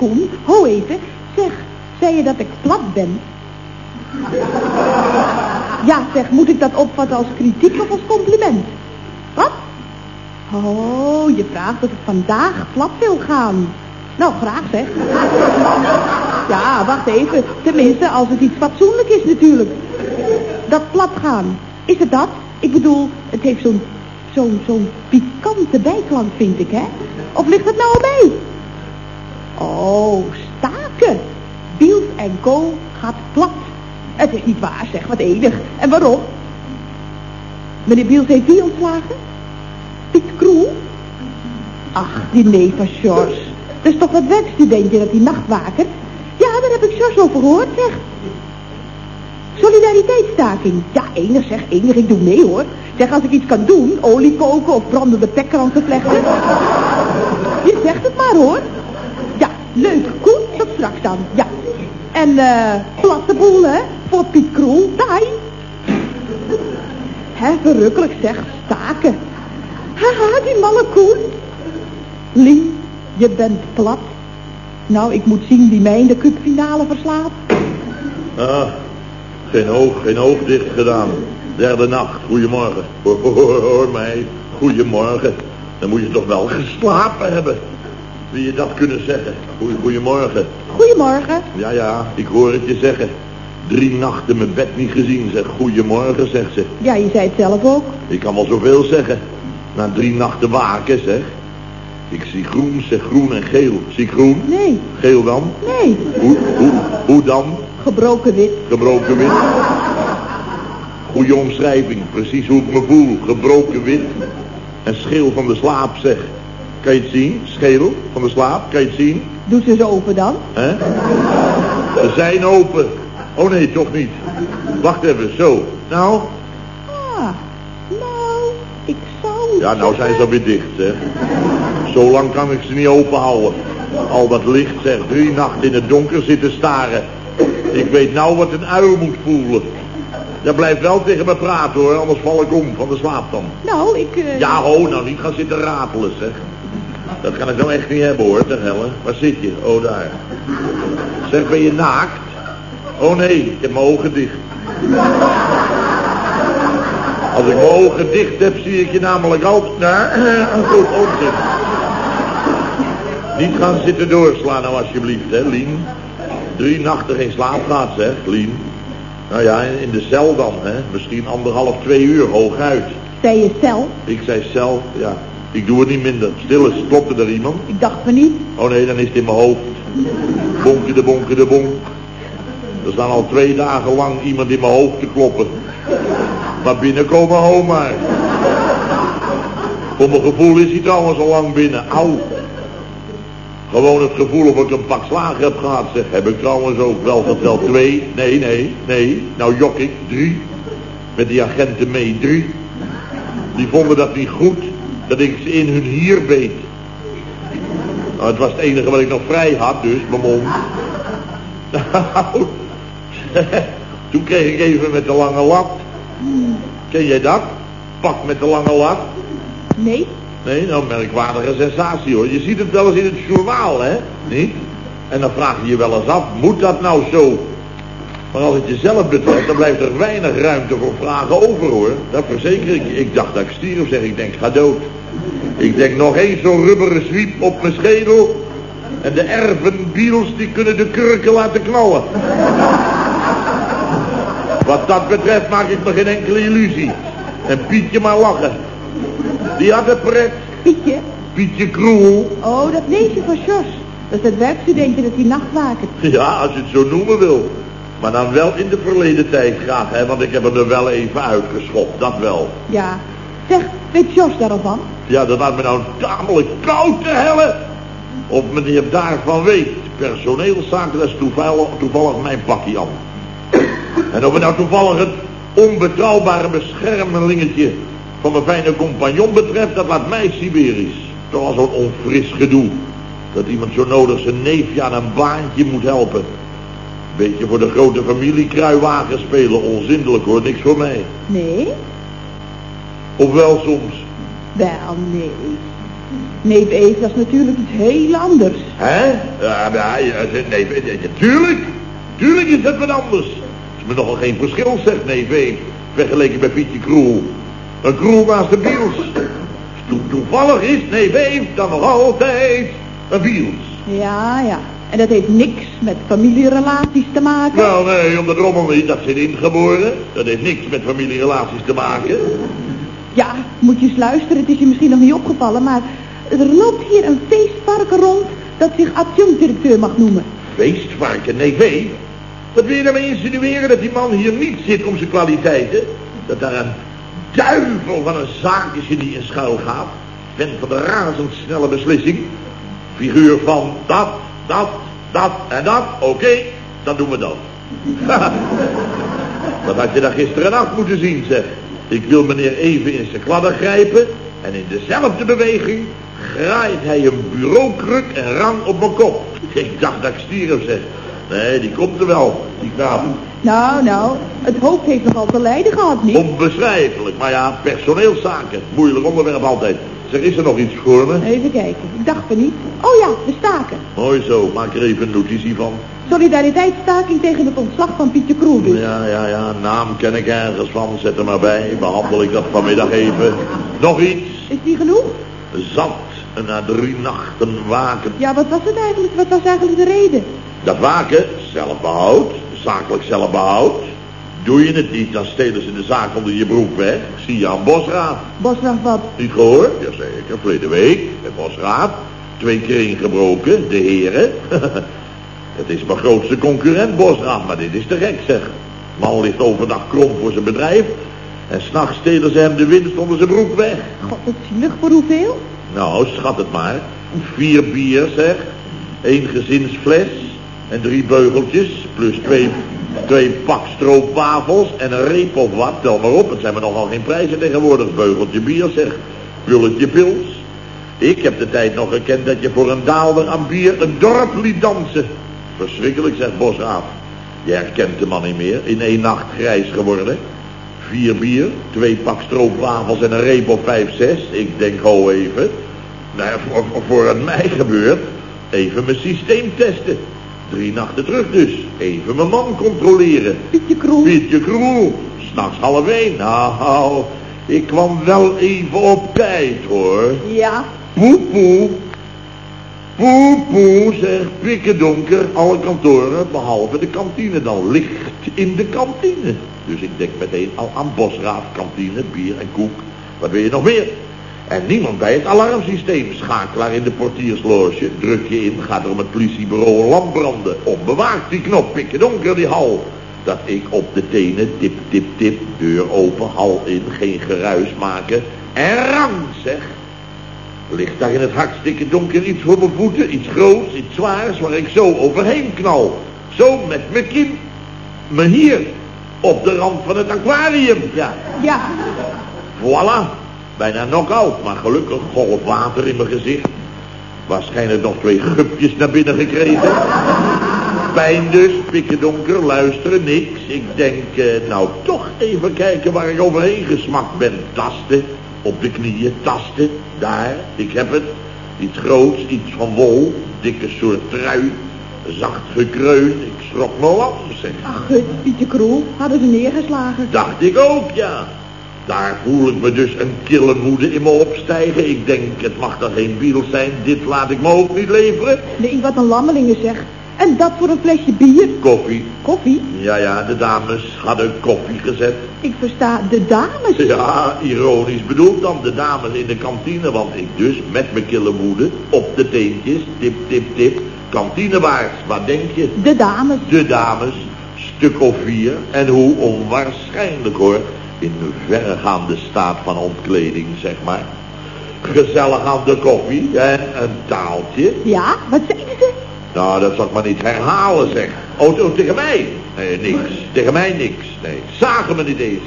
Koen. Ho even. Zeg, zei je dat ik plat ben? Ja, zeg, moet ik dat opvatten als kritiek of als compliment? Wat? Oh, je vraagt of ik vandaag plat wil gaan. Nou, graag zeg. Ja, wacht even. Tenminste, als het iets fatsoenlijk is natuurlijk. Dat plat gaan. Is het dat? Ik bedoel, het heeft zo'n zo'n zo'n pikante bijklank, vind ik, hè? Of ligt het nou mee? Oh, staken. Biels en Co gaat plat. Het is niet waar, zeg, wat enig. En waarom? Meneer Biels heeft wie ontslagen? Piet Kroel? Ach, die neef van George. Dat is toch wat werkstudentje dat die nachtwaker? Ja, daar heb ik George over gehoord, zeg. Solidariteitsstaking. Ja, enig zeg, enig, ik doe mee hoor. Zeg, als ik iets kan doen, olie koken of brandende pekkranten vlechten. Je zegt het maar hoor. Leuk, goed, tot straks dan, ja. En eh, platte boel, hè, voor Piet Kroel, dai. Hè, verrukkelijk zeg, staken. Haha, die malle Koen. Lien, je bent plat. Nou, ik moet zien wie mij in de cupfinale verslaat. Ah, geen oog, geen oog dicht gedaan. Derde nacht, goedemorgen. Hoor, hoor, hoor mij, goedemorgen. Dan moet je toch wel geslapen hebben. Wie je dat kunnen zeggen. Goeie, goedemorgen. Goedemorgen. Ja, ja, ik hoor het je zeggen. Drie nachten mijn bed niet gezien, zeg. Goedemorgen, zegt ze. Ja, je zei het zelf ook. Ik kan wel zoveel zeggen. Na drie nachten waken, zeg. Ik zie groen, zeg groen en geel. Zie groen? Nee. Geel dan? Nee. Hoe, hoe, hoe dan? Gebroken wit. Gebroken wit. Goeie omschrijving, precies hoe ik me voel. Gebroken wit. En scheel van de slaap, zeg. Kan je het zien? Schedel van de slaap, kan je het zien? Doe ze eens open dan. Hè? Ze zijn open. Oh nee, toch niet. Wacht even, zo. Nou? Ah, nou, ik zou... Ja, nou zijn ze alweer dicht, zeg. Zo lang kan ik ze niet open houden. Al dat licht, zeg. Drie nachten in het donker zitten staren. Ik weet nou wat een uil moet voelen. Dat blijft wel tegen me praten hoor, anders val ik om van de slaap dan. Nou, ik... uh, Ja, ho, nou niet gaan zitten ratelen, zeg. Dat kan ik nou echt niet hebben hoor, ter helle. Waar zit je? Oh, daar. Zeg, ben je naakt? Oh nee, ik heb mijn ogen dicht. Als ik mijn ogen dicht heb, zie ik je namelijk altijd... Nou, goed, onzin. Niet gaan zitten doorslaan nou alsjeblieft, hè, Lien. Drie nachten geen slaap gehad, zeg, Lien. Nou ja, in de cel dan, hè. Misschien anderhalf, twee uur, hooguit. Zei je zelf? Ik zei zelf, ja. Ik doe het niet minder. Stil is, klopte er iemand? Ik dacht van niet. Oh nee, dan is het in mijn hoofd. Bonke de bonke de bonk. Er staan al twee dagen lang iemand in mijn hoofd te kloppen. Maar binnenkomen, ho maar. Voor mijn gevoel is hij trouwens al lang binnen. Auw. Gewoon het gevoel of ik een pak slagen heb gehad, zeg. Heb ik trouwens ook wel geteld. Twee. Nee, nee, nee. Nou jok ik. Drie. Met die agenten mee. Drie. Die vonden dat niet goed. Dat ik ze in hun hier beet. Nou, het was het enige wat ik nog vrij had, dus, mijn mond. Nou, toen kreeg ik even met de lange lat. Ken jij dat? Pak met de lange lat. Nee? Nee, nou, merkwaardige sensatie hoor. Je ziet het wel eens in het journaal, hè? Niet? En dan vraag je je wel eens af, moet dat nou zo? Maar als het jezelf betreft, dan blijft er weinig ruimte voor vragen over hoor. Dat verzeker ik je. Ik dacht dat ik stierf, zeg ik denk, ga dood. Ik denk nog eens zo'n rubberen zwiep op mijn schedel. En de ervenbiels die kunnen de kurken laten knallen. Wat dat betreft maak ik me geen enkele illusie. En Pietje maar lachen. Die had het pret. Pietje? Pietje Kroel. Oh, dat neefje van Jos. Dat is het werkstudentje dat die nachtwaker. Ja, als je het zo noemen wil. Maar dan wel in de verleden tijd graag, hè, want ik heb hem er wel even uitgeschopt, dat wel. Ja. Zeg, weet Jos daar al van? Ja, dat had me nou tamelijk koud te hellen. Of meneer daarvan weet. Personeelszaken, dat is toevallig, toevallig mijn pakje aan. En of het nou toevallig het onbetrouwbare beschermelingetje van mijn fijne compagnon betreft, dat laat mij Siberisch. Toch al zo'n onfris gedoe. Dat iemand zo nodig zijn neefje aan een baantje moet helpen. Beetje voor de grote familie kruiwagen spelen, onzindelijk hoor, niks voor mij. Nee? Of wel soms. Wel, nee. Neef Eve, dat is natuurlijk iets heel anders. Hè? Ja, ja, nee, ja, tuurlijk. Tuurlijk is dat wat anders. is me nogal geen verschil, zegt nee, Eve, vergeleken bij Pietje Kroel. Een Kroel naast de Biels. To toevallig is nee, Eve dan nog altijd een Biels. Ja, ja. En dat heeft niks met familierelaties te maken? Nou, nee, om de rommel niet. Dat zit ingeboren. Dat heeft niks met familierelaties te maken. Ja, moet je eens luisteren. Het is je misschien nog niet opgevallen, maar er loopt hier een feestvarken rond dat zich adjunct-directeur mag noemen. Feestvarken? Nee, vee. Wat wil je daarmee insinueren dat die man hier niet zit om zijn kwaliteiten? Dat daar een duivel van een zaak is die in schuil gaat. Vent van de razendsnelle beslissing. Figuur van dat, dat, dat en dat. Oké, dan doen we dat. dat had je daar gisteren af moeten zien, zeg. Ik wil meneer even in zijn kladden grijpen en in dezelfde beweging graait hij een bureaukruk en rang op mijn kop. Ik dacht dat ik stierf, zeg. Nee, die komt er wel, die knaap. Nou, nou, het hoofd heeft nogal te lijden gehad, niet? Onbeschrijfelijk, maar ja, personeelszaken. Moeilijk onderwerp altijd. Zeg, is er nog iets voor me? Even kijken, ik dacht van niet. Oh ja, de staken. Mooi zo, maak er even een notitie van. Solidariteitsstaking tegen het ontslag van Pietje Kroel dus. Ja, ja, ja, naam ken ik ergens van, zet er maar bij. Behandel ik dat vanmiddag even. Nog iets? Is die genoeg? Zat en na drie nachten waken. Ja, wat was het eigenlijk? Wat was eigenlijk de reden? Dat waken, zelfbehoud, zakelijk zelfbehoud. Doe je het niet, dan stelen ze de zaak onder je broek weg. Zie je aan Bosraad. Bosraad wat? Niet gehoord? Jazeker, verleden week. De Bosraad. Twee keer ingebroken, de heren. het is mijn grootste concurrent, Bosraad, maar dit is te gek, zeg. Man ligt overdag krom voor zijn bedrijf. En s'nachts stelen ze hem de winst onder zijn broek weg. God, wat zielig. Voor hoeveel? Nou, schat het maar. Vier bier, zeg. Eén gezinsfles. En drie beugeltjes. Plus twee, twee pak stroopwafels. En een reep of wat. Tel maar op. Het zijn maar nogal geen prijzen tegenwoordig. Beugeltje bier, zeg. Pulletje pils. Ik heb de tijd nog gekend dat je voor een daalder aan bier een dorp liet dansen. Verschrikkelijk, zegt Bosraaf. Je herkent de man niet meer. In één nacht grijs geworden. Vier bier, twee pak stroopwafels en een reep op vijf, zes. Ik denk, ho even. Nou, voor, voor het mij gebeurt, even mijn systeem testen. Drie nachten terug dus. Even mijn man controleren. Pietje Kroel. Pietje Kroel. S'nachts half één. Nou, ik kwam wel even op tijd, hoor. Ja. Poe, poe. Poe, poe, zeg, pikken donker, alle kantoren, behalve de kantine dan. Licht in de kantine. Dus ik denk meteen al aan Bosraad, kantine, bier en koek. Wat wil je nog meer? En niemand bij het alarmsysteem. Schakelaar in de portiersloge. Druk je in, gaat er om het politiebureau lamp branden. Onbewaakt die knop, pikken donker die hal. Dat ik op de tenen, tip, tip, tip, deur open, hal in, geen geruis maken. En rang, zeg. Ligt daar in het hartstikke donker iets voor mijn voeten, iets groots, iets zwaars, waar ik zo overheen knal. Zo met mijn kin. Me hier, op de rand van het aquarium, ja. Ja. Voilà, bijna knock-out, maar gelukkig golf water in mijn gezicht. Waarschijnlijk nog twee gupjes naar binnen gekregen. Pijn dus, pikken donker, luisteren, niks. Ik denk, eh, nou toch even kijken waar ik overheen gesmakt ben. Tasten, op de knieën, tasten, daar, ik heb het. Iets groots, iets van wol, dikke soort trui, zacht gekreun. Ik schrok me lam, zeg. Ach, gut, Pietje Kroel. Hadden ze neergeslagen. Dacht ik ook, ja. Daar voel ik me dus een kille moede in me opstijgen. Ik denk, het mag dan geen biel zijn. Dit laat ik me ook niet leveren. Nee, wat een lammelingen zeg. En dat voor een flesje bier? Koffie. Koffie? Ja, ja, de dames hadden koffie gezet. Ik versta de dames. Ja, ironisch bedoeld dan de dames in de kantine. Want ik dus met mijn kille moede op de teentjes, tip, tip, tip. Kantinewaarts, wat denk je? De dames. De dames, stuk of vier. En hoe onwaarschijnlijk hoor. In verregaande staat van ontkleding, zeg maar. Gezellig aan de koffie en een taaltje. Ja, wat zeiden ze? Nou, dat zal ik maar niet herhalen, zeg. Oh, oh, tegen mij? Nee, niks. Tegen mij niks. Nee, zagen me niet eens.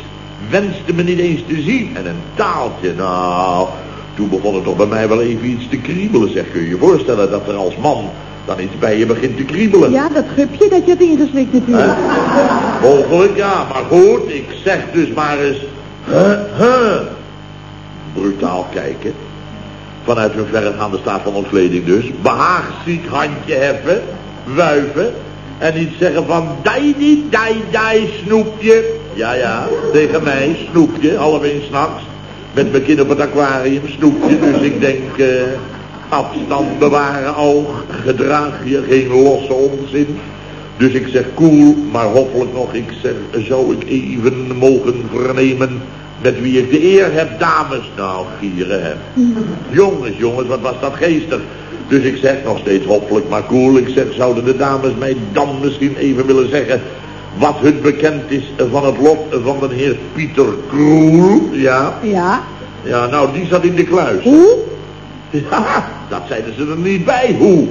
Wenste me niet eens te zien. En een taaltje, nou... Toen begon het toch bij mij wel even iets te kriebelen, zeg. Kun je je voorstellen dat er als man dan iets bij je begint te kriebelen. Ja, dat gupje dat je hebt ingeslikt natuurlijk. Hè? Mogelijk ja, maar goed, ik zeg dus maar eens, huh, huh. Brutaal kijken. Vanuit hun verregaande staat van ontkleding dus. Behaagziek handje heffen, wuiven. En niet zeggen van, dai, die, dai, dai, snoepje. Ja, ja, tegen mij, snoepje, half één s'nachts. Met mijn kind op het aquarium, snoepje. Dus ik denk, eh, afstand bewaren oog. Gedraag je geen losse onzin. Dus ik zeg cool, maar hoffelijk nog. Ik zeg, zou ik even mogen vernemen met wie ik de eer heb, dames. Nou, gieren hè. Jongens, jongens, wat was dat geestig. Dus ik zeg nog steeds hoffelijk, maar cool. Ik zeg, zouden de dames mij dan misschien even willen zeggen... wat hun bekend is van het lot van de heer Pieter Kroel? Ja, Ja. ja, nou, die zat in de kluis. Hoe? Ja, dat zeiden ze er niet bij, hoe?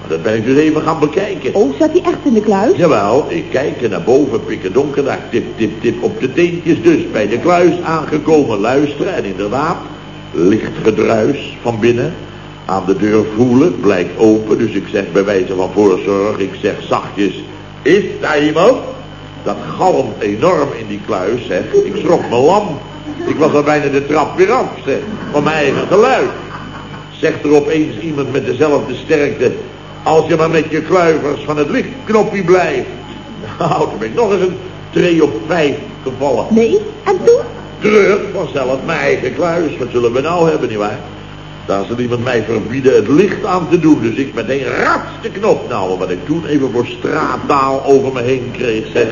Maar dat ben ik dus even gaan bekijken. Oh, zat hij echt in de kluis? Jawel, ik kijk er naar boven, pikken donker, daar tip, tip, tip op de teentjes dus. Bij de kluis aangekomen luisteren en inderdaad, licht gedruis van binnen. Aan de deur voelen, blijkt open, dus ik zeg bij wijze van voorzorg, ik zeg zachtjes, is daar iemand? Dat galmt enorm in die kluis, zeg. Ik schrok me lam. Ik was al bijna de trap weer af, zeg, van mijn eigen geluid. Zegt er opeens iemand met dezelfde sterkte, als je maar met je kluivers van het lichtknopje blijft. Nou, toen ben ik nog eens een tree op vijf gevallen. Nee. En toen? Terug vanzelf mijn eigen kluis. Wat zullen we nou hebben, nietwaar? Daar zal iemand mij verbieden het licht aan te doen. Dus ik meteen rats de knop. Nou, wat ik toen even voor straattaal over me heen kreeg, zeg.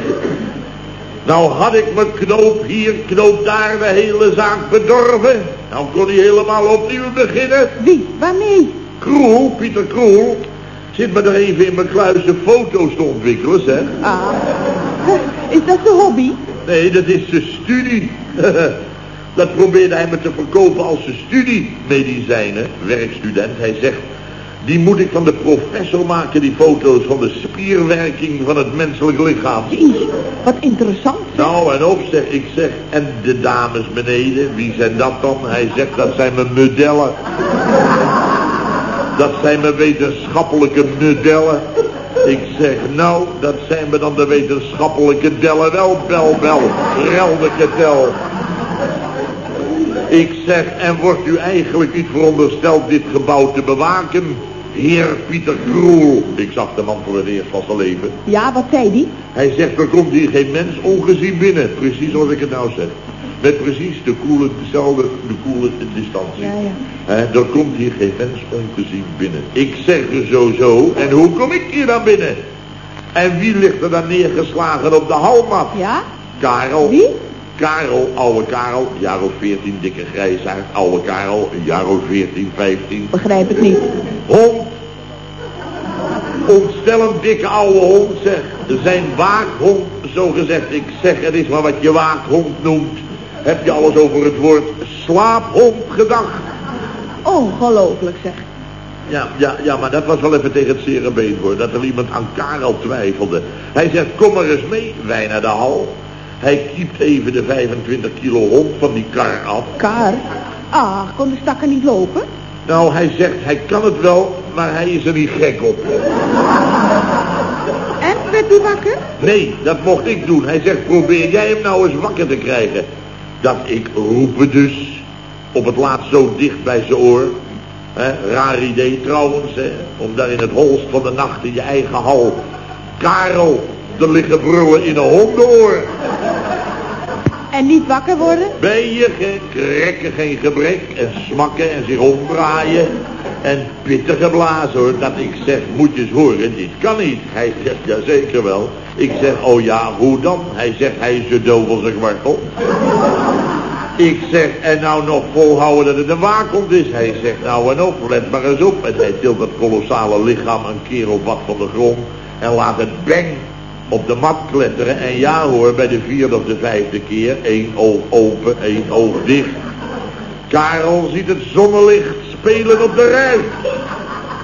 Nou had ik mijn knoop hier, knoop daar, de hele zaak bedorven. Nou kon hij helemaal opnieuw beginnen. Wie? Waarmee? Kroel, Pieter Kroel, zit me er even in mijn kluis een foto's te ontwikkelen, zeg. Ah. Is dat zijn hobby? Nee, dat is zijn studie. dat probeerde hij me te verkopen als zijn studie. Medicijnen, werkstudent. Hij zegt, die moet ik van de professor maken, die foto's van de spierwerking van het menselijk lichaam. Jee, wat interessant. Nou, en op zeg, ik zeg, en de dames beneden, wie zijn dat dan? Hij zegt, dat zijn mijn modellen. Dat zijn mijn wetenschappelijke modellen. Ik zeg, nou, dat zijn we dan de wetenschappelijke dellen wel, bel, bel, reldeke tel. Ik zeg, en wordt u eigenlijk niet verondersteld dit gebouw te bewaken? Heer Pieter Kroel. Ik zag de man voor het eerst van zijn leven. Ja, wat zei die? Hij zegt, er komt hier geen mens ongezien binnen. Precies zoals ik het nou zeg. Met precies de koele, dezelfde, de koele distantie. Ja, ja. Hè, er komt hier geen mens ongezien binnen. Ik zeg er zo zo. En hoe kom ik hier dan binnen? En wie ligt er dan neergeslagen op de halmat? Ja? Karel. Wie? Karel, oude Karel, jaar of 14, dikke grijsaard. Oude Karel, een jaar of 14, 15. Begrijp het niet. Hond. Ontstellend dikke oude hond, zeg. Zijn waakhond, zo gezegd. Ik zeg, het is maar wat je waakhond noemt. Heb je alles over het woord slaaphond gedacht? Ongelooflijk zeg. Ja, ja, ja, maar dat was wel even tegen het zere been hoor. Dat er iemand aan Karel twijfelde. Hij zegt, kom maar eens mee, wij naar de hal. Hij kiept even de 25 kilo hond van die kar af. Kar? Ah, kon de stakker niet lopen? Nou, hij zegt, hij kan het wel, maar hij is er niet gek op. En, werd u wakker? Nee, dat mocht ik doen. Hij zegt, probeer jij hem nou eens wakker te krijgen. Dat ik roepen dus, op het laatst zo dicht bij zijn oor. Raar idee trouwens, hè, om daar in het holst van de nacht in je eigen hal... Karel te liggen brullen in een hondenoor. En niet wakker worden? Ben je gek, rekken geen gebrek en smakken en zich omdraaien en pittige blazen hoor. Dat ik zeg, moet je horen, dit kan niet. Hij zegt, ja zeker wel. Ik zeg, oh ja, hoe dan? Hij zegt, hij is zo doof als kwartel. Ik zeg, en nou nog volhouden dat het een waakhond is. Hij zegt, nou en op, let maar eens op. En hij tilt dat kolossale lichaam een keer of wat van de grond en laat het bang op de mat kletteren. En ja hoor, bij de vierde of de vijfde keer, één oog open, één oog dicht. Karel ziet het zonnelicht spelen op de ruit.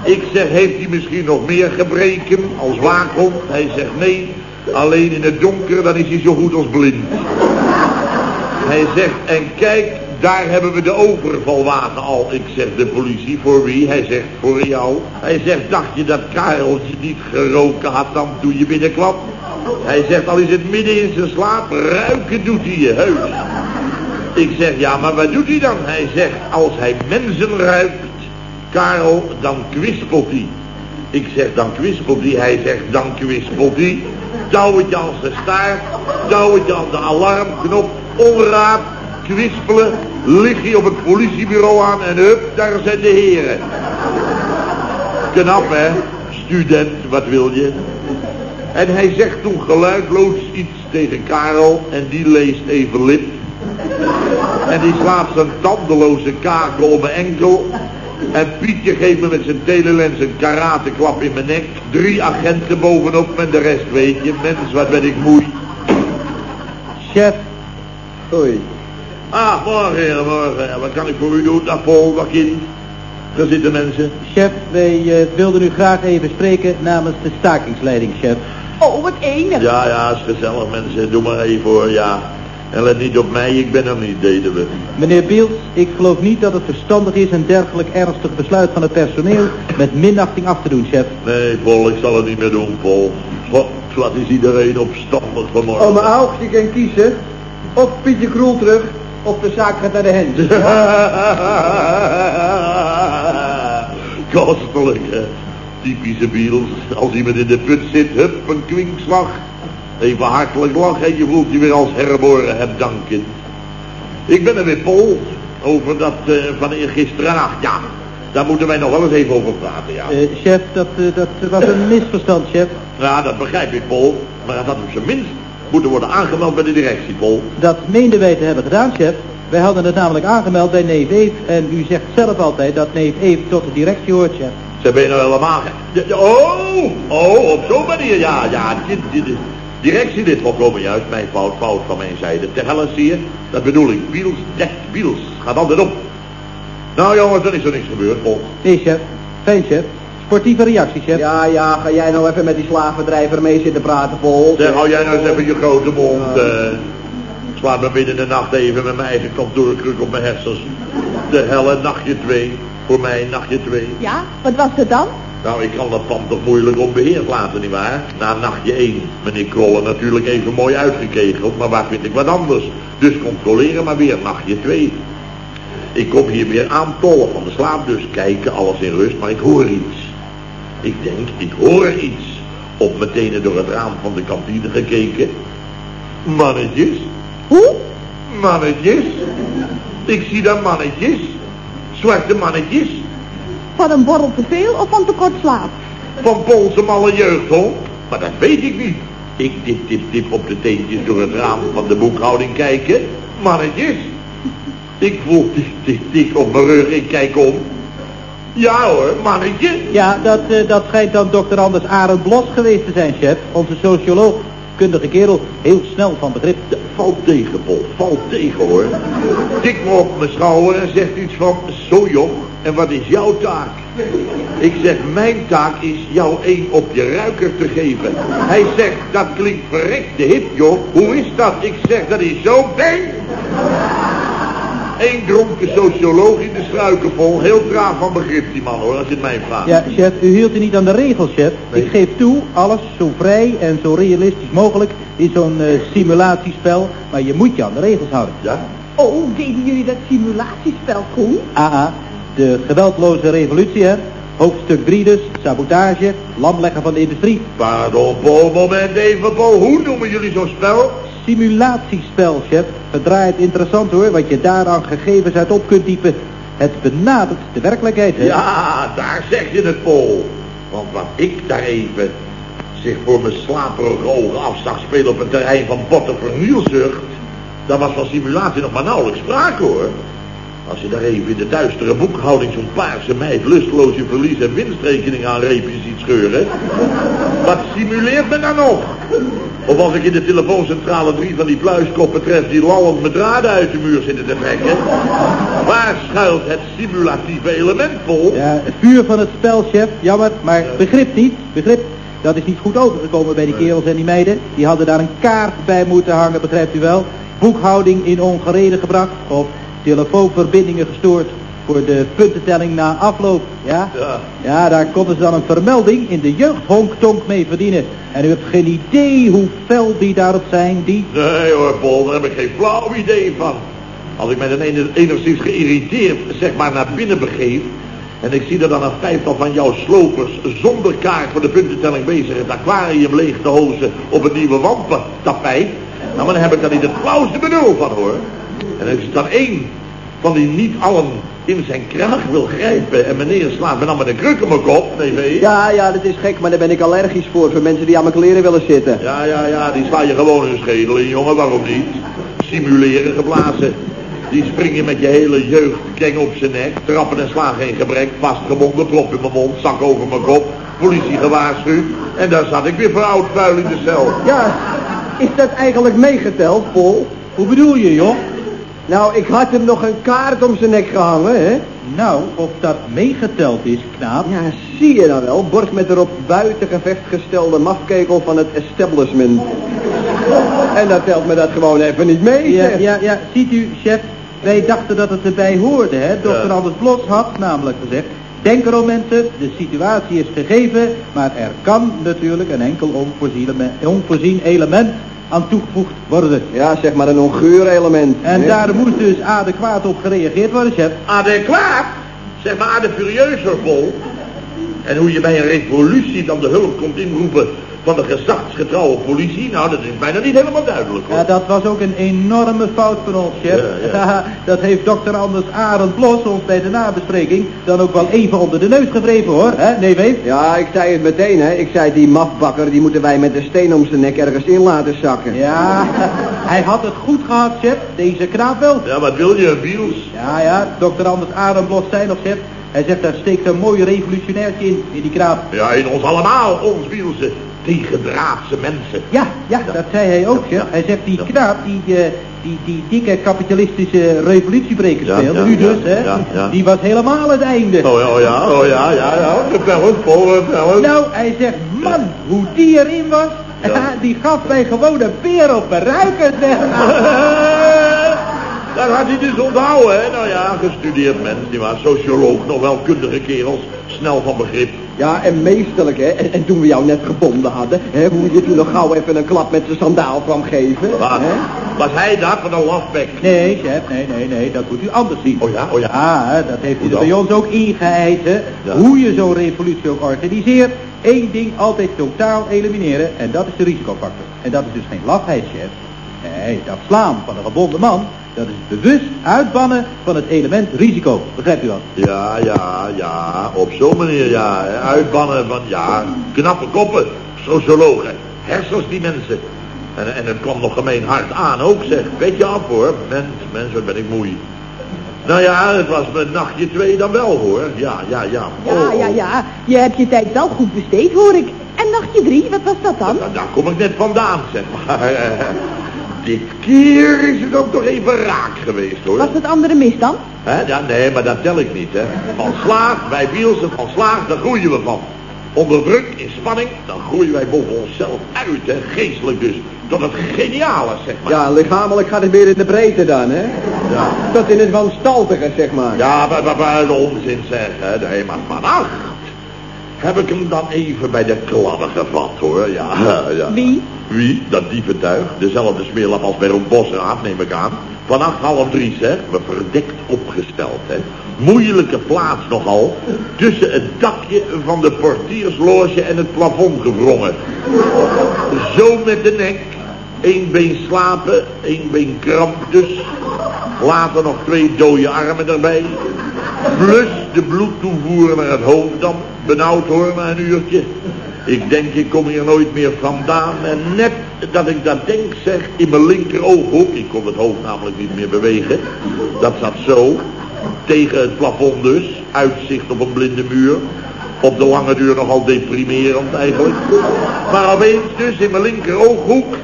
Ik zeg, heeft hij misschien nog meer gebreken als waakhond? Hij zegt, nee, alleen in het donker, dan is hij zo goed als blind. Hij zegt, en kijk, daar hebben we de overvalwagen al. Ik zeg de politie, voor wie? Hij zegt, voor jou. Hij zegt, dacht je dat Kareltje niet geroken had dan toen je binnenkwam? Hij zegt, al is het midden in zijn slaap, ruiken doet hij je heus. Ik zeg, ja, maar wat doet hij dan? Hij zegt, als hij mensen ruikt, Karel, dan kwispelt hij. Ik zeg, dan kwispelt hij. Hij zegt, dan kwispelt hij. Touwetje als de staart, touwetje aan de alarmknop, onraad, kwispelen, lig je op het politiebureau aan en hup, daar zijn de heren. Knap, hè? Student, wat wil je? En hij zegt toen geluidloos iets tegen Karel en die leest even lip. En die slaat zijn tandeloze kaken op mijn enkel. En Pietje geeft me met zijn telelens een karateklap in mijn nek. Drie agenten bovenop en de rest weet je. Mens, wat ben ik moei. Chef. Oei. Ah, morgen heren, morgen. Ja, wat kan ik voor u doen? Kind. Daar zitten mensen. Chef, wij eh, wilden u graag even spreken namens de stakingsleiding, chef. Oh, wat enig. Ja, ja, is gezellig mensen. Doe maar even hoor, ja. En let niet op mij, ik ben er niet, deden we. Meneer Biels, ik geloof niet dat het verstandig is een dergelijk ernstig besluit van het personeel met minachting af te doen, chef. Nee, Paul, ik zal het niet meer doen, Paul. God, wat is iedereen opstandig vanmorgen. Oh, mijn ouders, je kan kiezen. Of Pietje Kroel terug, of de zaak gaat naar de hens. Kostelijk, hè. Typische Beatles. Als iemand in de put zit, hup, een kwinkslag. Even hartelijk lachen en je voelt je weer als herboren hebt danken. Ik ben er weer, Paul. Over dat uh, van gisteravond. Ja, daar moeten wij nog wel eens even over praten, ja. Uh, chef, dat, uh, dat was een misverstand, chef. Ja, dat begrijp ik, Paul. Maar dat op zijn minst moeten worden aangemeld bij de directie, Paul. Dat meenden wij te hebben gedaan, chef. Wij hadden het namelijk aangemeld bij neef Eve. En u zegt zelf altijd dat neef Eve tot de directie hoort, chef. Ze ben je nou helemaal... Oh, oh, op zo'n manier, ja, ja. Dit, dit, Directie dit volkomen juist, mijn fout, fout van mijn zijde. Ter helle zie je, dat bedoel ik. Biels, dekt Biels. Gaat altijd op. Nou jongens, er is er niks gebeurd, Paul. Nee, chef. Fijn, chef. Sportieve reactie, chef. Ja, ja, ga jij nou even met die slavendrijver mee zitten praten, Paul? Zeg, hou jij nou eens even je grote mond. Uh, slaat me binnen de nacht even met mijn eigen kantoorkruk op mijn hersens. De helle nachtje twee. Voor mij nachtje twee. Ja, wat was het dan? Nou, ik kan dat pand toch moeilijk onbeheerd laten, nietwaar? Na nachtje 1, meneer Krollen natuurlijk even mooi uitgekegeld, maar waar vind ik wat anders? Dus controleren maar weer nachtje 2. Ik kom hier weer aantollen van de slaap, dus kijken, alles in rust, maar ik hoor iets. Ik denk, ik hoor iets. Op meteen door het raam van de kantine gekeken. Mannetjes. Hoe? Mannetjes. Ik zie daar mannetjes. Zwarte mannetjes van een borrel te veel of van te kort slaap? Van Poolse malle jeugd, hoor. Maar dat weet ik niet. Ik tip, tip, tip op de teentjes door het raam van de boekhouding kijken. Mannetjes. Ik voel tik, tik, tik op mijn rug. Ik kijk om. Ja hoor, mannetje. Ja, dat, uh, dat schijnt dan dokter Anders Arend Blos geweest te zijn, chef. Onze socioloog kundige kerel, heel snel van begrip. Ja, valt tegen, Paul, valt tegen hoor. Tik me op mijn schouder en zegt iets van, zo jong, en wat is jouw taak? Ik zeg, mijn taak is jou één op je ruiker te geven. Hij zegt, dat klinkt verrekte hip, joh. Hoe is dat? Ik zeg, dat is zo, bang! Eén dronken socioloog in de struiken vol. Heel traag van begrip die man hoor, als je het mij vraagt. Ja, chef, u hield u niet aan de regels, chef. Ik geef toe, alles zo vrij en zo realistisch mogelijk in zo'n uh, simulatiespel. Maar je moet je aan de regels houden. Ja? Oh, deden jullie dat simulatiespel, Koen? Ah, ah, de geweldloze revolutie, hè. Hoofdstuk 3 dus, sabotage, lamleggen van de industrie. Pardon, moment even, Paul. Hoe noemen jullie zo'n spel? Simulatiespel, chef. Verdraait interessant hoor, wat je daaraan gegevens uit op kunt typen. Het benadert de werkelijkheid, hè? Ja, daar zeg je het, Paul. Want wat ik daar even zich voor mijn slaperige ogen af zag spelen op een terrein van botte vernielzucht... daar was van simulatie nog maar nauwelijks sprake, hoor. Als je daar even in de duistere boekhouding zo'n paarse meid lusteloos je verlies en winstrekening aan reepjes ziet scheuren. Wat simuleert men dan nog? Of als ik in de telefooncentrale drie van die pluiskoppen tref die lallend met draden uit de muur zitten te trekken. Waar schuilt het simulatieve element vol? Ja, het vuur van het spel, chef. Jammer, maar begrip niet. Begrip. Dat is niet goed overgekomen bij die kerels en die meiden. Die hadden daar een kaart bij moeten hangen, begrijpt u wel? Boekhouding in ongereden gebracht. Of telefoonverbindingen gestoord voor de puntentelling na afloop. Ja? Ja. Ja, daar konden ze dan een vermelding in de jeugdhonktonk mee verdienen. En u hebt geen idee hoe fel die daarop zijn, die... Nee hoor, Paul, daar heb ik geen flauw idee van. Als ik mij dan ene- enigszins geïrriteerd, zeg maar, naar binnen begeef... en ik zie er dan een vijftal van jouw slopers zonder kaart voor de puntentelling bezig... het aquarium leeg te hozen op het nieuwe wandtapijt... nou, maar dan heb ik daar niet het flauwste benul van, hoor. En als ik dan één van die niet allen in zijn kraag wil grijpen... en meneer slaat me dan met een kruk op mijn kop, nee? Ja, ja, dat is gek, maar daar ben ik allergisch voor. Voor mensen die aan mijn kleren willen zitten. Ja, ja, ja, die sla je gewoon hun schedel in, jongen, waarom niet? Simuleren geblazen. Die springen met je hele jeugdkring op zijn nek, trappen en slagen in gebrek, vastgebonden, prop in mijn mond, zak over mijn kop, politie gewaarschuwd. En daar zat ik weer voor oud vuil in de cel. Ja, is dat eigenlijk meegeteld, Paul? Hoe bedoel je, joh? Nou, ik had hem nog een kaart om zijn nek gehangen, hè? Nou, of dat meegeteld is, knaap. Ja, zie je dan wel. Bord met erop buiten gevecht gestelde mafkekel van het establishment. En dat telt me dat gewoon even niet mee, Ja, zeg. ja, ja, ziet u, chef, wij dachten dat het erbij hoorde, hè. Dokter Ja. Anders Blos had namelijk gezegd, denk erom mensen, de situatie is gegeven, maar er kan natuurlijk een enkel onvoorzien element aan toegevoegd worden. Ja, zeg maar een ongeur element. En daar moest dus adequaat op gereageerd worden, chef. Adequaat? Zeg maar de furieuzer vol. En hoe je bij een revolutie dan de hulp komt inroepen van de gezagsgetrouwe politie, nou dat is bijna niet helemaal duidelijk hoor. Ja, dat was ook een enorme fout van ons, chef. Ja, ja. dat heeft dokter Anders Arend Blos ons bij de nabespreking dan ook wel even onder de neus gewreven, hoor. hè? Nee, weet? Ja, ik zei het meteen, hè. Ik zei, die mafbakker, die moeten wij met een steen om zijn nek ergens in laten zakken. Ja, hij had het goed gehad, chef. Deze knaap wel. Ja, wat wil je, Biels? Ja, ja, dokter Anders Arend Blos zei nog, chef. Hij zegt, daar steekt een mooi revolutionairtje in, in die knaap. Ja, in ons allemaal, ons Bielse, tegendraadse mensen. Ja, ja, dat zei hij ook, chef. Hij zegt, die knaap, die, eh, die, die dikke kapitalistische revolutiebreker Ja, speelde, ja, nu ja, dus, hè. ja, ja. Die was helemaal het einde. Oh ja, oh ja, oh ja, ja, ja, vertel het. Nou, hij zegt, man, hoe die erin was, Ja. die gaf mij gewoon een peer op mijn ruiken, zeg. Dat had hij dus onthouden, hè? Nou ja, gestudeerd mens, die was socioloog, nog wel kundige kerels, snel van begrip. Ja, en meesterlijk, hè. En, en toen we jou net gebonden hadden, hè, hoe je toen nog gauw even een klap met zijn sandaal kwam geven. Wat? hè? Was hij dat van een lafbek? Nee, chef, nee, nee, nee, dat moet u anders zien. Oh ja, oh ja. Hè, dat heeft dan? bij ons ook ingeheiten. Ja. Hoe je zo'n revolutie ook organiseert. Eén ding altijd totaal elimineren en dat is de risicofactor. En dat is dus geen lafheid, chef. Nee, dat slaan van een gebonden man, dat is het bewust uitbannen van het element risico. Begrijpt u dat? Ja, ja, ja, op zo'n manier, ja. hè. Uitbannen van, ja, knappe koppen, sociologen, hersens die mensen. En, en het kwam nog gemeen hard aan ook, zeg. Weet je af, hoor. Mens, mens, wat ben ik moe. Nou ja, het was mijn nachtje twee dan wel, hoor. Ja, ja, ja. Ja, Oh, ja, ja. Je hebt je tijd wel goed besteed, hoor ik. En nachtje drie, wat was dat dan? Nou, daar kom ik net vandaan, zeg maar. Dit keer is het ook toch even raak geweest, hoor. Was het andere mis dan? Hè? Ja, nee, maar dat tel ik niet, hè. Van slaag, wij Bielsen, van slaag, daar groeien we van. Onder druk, in spanning, dan groeien wij boven onszelf uit, hè. Geestelijk dus. Tot het geniale, zeg maar. Ja, lichamelijk gaat het weer in de breedte dan, hè. Ja. Tot in het wanstaltige, zeg maar. Ja, maar, maar, maar onzin zeg, hè. Nee, maar vannacht heb ik hem dan even bij de kladden gevat, hoor. Ja, ja. Wie? Wie? Dat dieventuig. Dezelfde smeerlap als bij Rob Bosraad, neem ik aan. Vannacht half drie, zeg. We verdekt opgesteld, hè. Moeilijke plaats nogal. Tussen het dakje van de portiersloge en het plafond gevrongen. Zo met de nek. Eén been slapen, één been kramp dus. Later nog twee dode armen erbij. Plus de bloedtoevoer naar het hoofd dan. Benauwd hoor, na een uurtje. Ik denk, ik kom hier nooit meer vandaan. En net dat ik dat denk, zeg, in mijn linkerooghoek. Ik kon het hoofd namelijk niet meer bewegen. Dat zat zo. Tegen het plafond dus. Uitzicht op een blinde muur. Op de lange duur nogal deprimerend eigenlijk. Maar opeens dus in mijn linkerooghoek.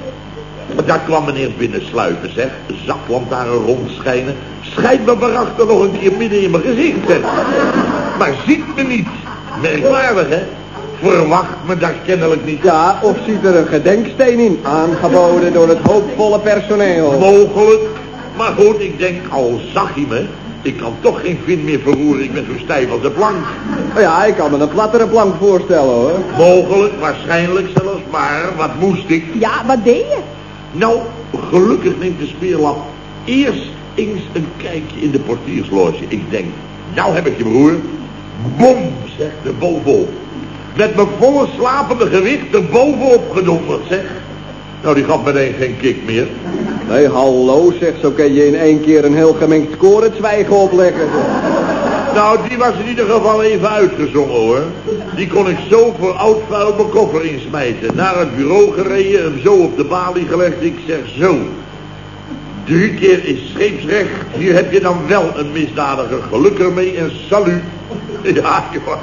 Daar kwam meneer binnensluipen, zeg. Zaklantaarn rondschijnen. Schijnt me waarachter nog een keer midden in mijn gezicht, zeg. Maar ziet me niet. Merkwaardig, hè? Verwacht me daar kennelijk niet. Ja, of ziet er een gedenksteen in, aangeboden door het hoopvolle personeel. Mogelijk, Maar goed, ik denk, al zag hij me, ik kan toch geen vin meer verroeren. Ik ben zo stijf als de plank. Oh ja, ik kan me een plattere plank voorstellen hoor. Mogelijk, waarschijnlijk zelfs, maar wat moest ik? Ja, wat deed je? Nou, gelukkig neemt de speerlap eerst eens een kijkje in de portiersloge. Ik denk, nou heb ik je broer. Bom, zegt de bovenop. Met mijn volle slapende gewicht er bovenop gedonderd, zeg. Nou, die gaf meteen geen kick meer. Nee, hallo zeg, zo kun je in één keer een heel gemengd koor het zwijgen opleggen. Nou, die was in ieder geval even uitgezongen hoor. Die kon ik zo voor oud vuil mijn koffer insmijten. Naar het bureau gereden, hem zo op de balie gelegd. Ik zeg zo. Drie keer is scheepsrecht. Hier heb je dan wel een misdadiger. Geluk ermee en salut. Ja, joh.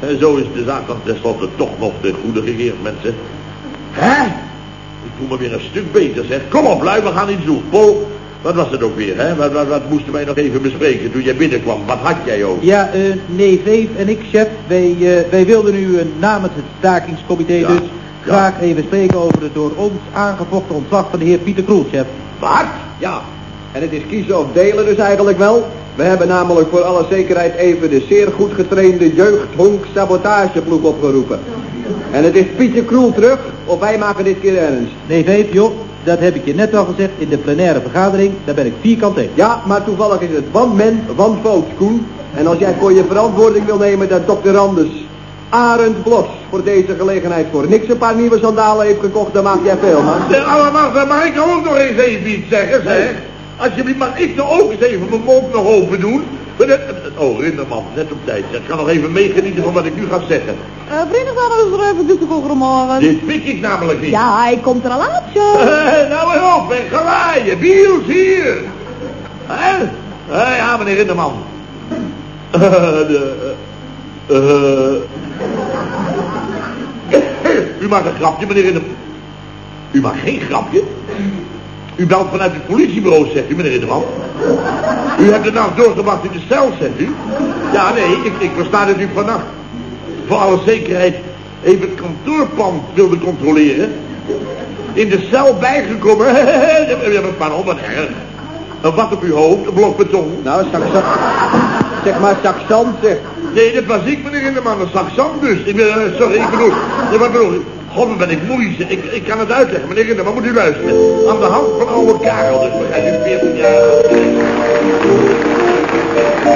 En zo is de zaak dan tenslotte toch nog de goede gegeerd, mensen. Hè? Ik voel me weer een stuk beter, zeg. Kom op, lui, we gaan iets doen. Paul, wat was het ook weer, hè? Wat, wat, wat moesten wij nog even bespreken toen jij binnenkwam? Wat had jij ook? Ja, eh nee, Veef en ik, chef, wij, eh, wij wilden u eh, namens het stakingscomité Ja, dus ja. graag even spreken over het door ons aangevochten ontslag van de heer Pieter Kroel, chef. Wat? Ja, en het is kiezen of delen dus eigenlijk wel. We hebben namelijk voor alle zekerheid even de zeer goed getrainde jeugdhonk sabotageploeg opgeroepen. En het is Pietje Kroel terug, of wij maken dit keer ernst. Nee, Veef, joh, dat heb ik je net al gezegd in de plenaire vergadering, daar ben ik vierkant tegen. Ja, maar toevallig is het van men, van Voogd, Koen. En als jij voor je verantwoording wil nemen dat dokter Anders Arend Blos voor deze gelegenheid voor niks een paar nieuwe sandalen heeft gekocht, dan maak jij veel, man. Zeg, allemaal, dan mag ik ook nog eens even iets zeggen, zeg. Alsjeblieft, mag ik nou ook eens even mijn mond nog open doen? Dat- Oh, Rinderman, net op tijd. Ik kan nog even meegenieten van wat ik nu ga zeggen. Uh, vrienden gaan er even tussen goedemorgen. Dit pik ik namelijk niet. Ja, hij komt er al aan, zo. Eh, nou weer op, en gewaaien. Biels hier. Hè? Eh, ja, meneer Rinderman. Eh, de, eh, eh. U maakt een grapje, meneer Rinderman. U maakt geen grapje. U belt vanuit het politiebureau, zegt u, meneer Rinderman. U hebt de nacht doorgebracht in de cel, zegt u. Ja, nee, ik, ik versta dat u vannacht voor alle zekerheid even het kantoorpand wilde controleren. In de cel bijgekomen. Ja, maar pardon, wat erg. Een wat op uw hoofd, een blok beton. Nou, saxant. Zeg maar saxant, zeg. Nee, dat was ik, meneer Rinderman, een saxant dus. Ik ben, eh, sorry, ik bedoel, wat bedoel ik? God, ben ik moeilijk. Ik, ik kan het uitleggen. Meneer Rinder, maar moet u luisteren. Aan de hand van oude Karel, dus begrijp u, 14 jaar.